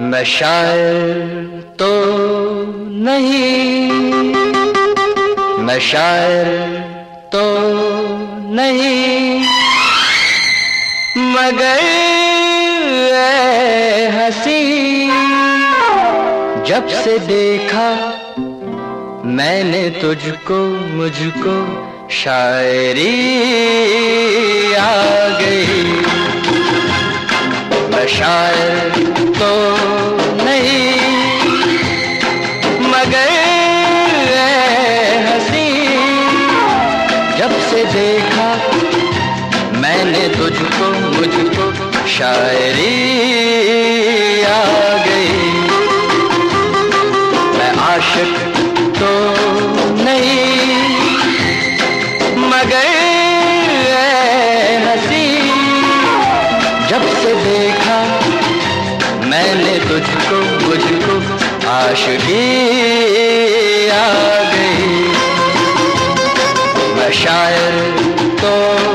मैं शायर तो नहीं। मैं शायर तो नहीं। मगर हसी, जब से देखा मैंने तुझको, मुझको शायरी शायर तो नहीं मगर हसी। जब से देखा मैंने तुझको मुझको शायरी तुझको मुझको आशगी आ गई। मैं शायर तो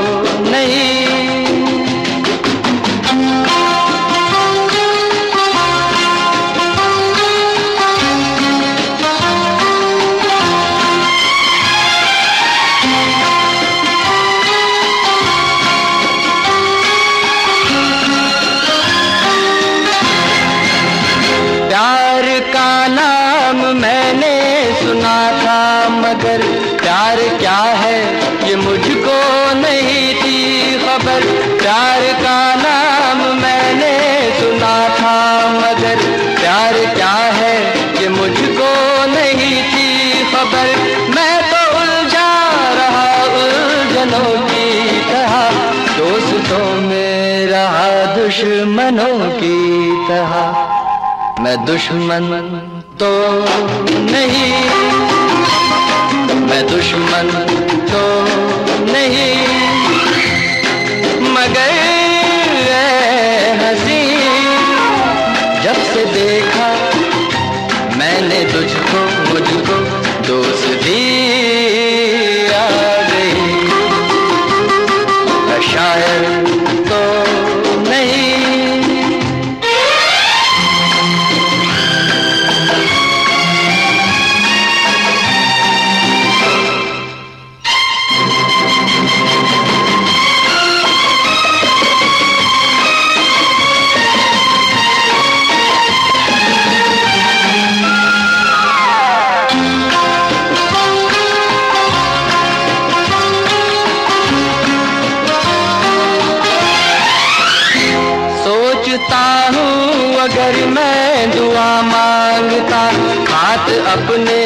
प्यार क्या है? ये मुझको नहीं थी खबर। प्यार का नाम मैंने सुना था, मगर प्यार क्या है? ये मुझको नहीं थी खबर। मैं तो उलझा रहा उलझनों की तरह। दोस्तों में रहा दुश्मनों की तरह। मैं दुश्मन तो से देखा। मैंने तुझको मुझको दोस्त आ अगर मैं दुआ माँगता, हाथ अपने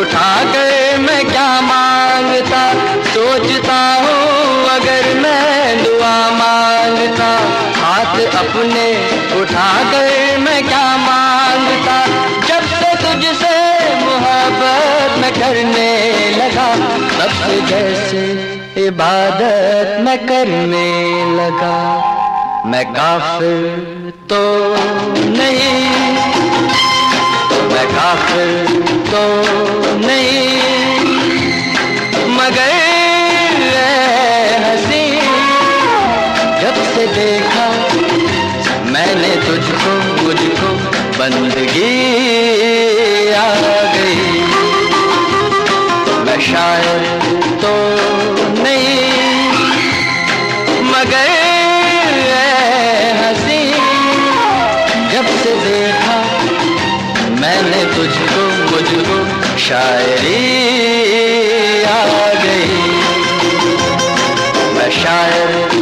उठा कर मैं क्या माँगता? सोचता हूँ अगर मैं दुआ माँगता, हाथ अपने उठा कर मैं क्या माँगता? जब से तुझसे मोहब्बत मैं करने लगा, तब से जैसे इबादत मैं करने लगा। मैं काफिर तो नहीं। मैं काफिर तो नहीं। मगर हसी, जब से देखा मैंने तुझको, मुझको बंदगी आ गई। मैं शायर तुझको मुझको शायरी आ गई। मैं शायर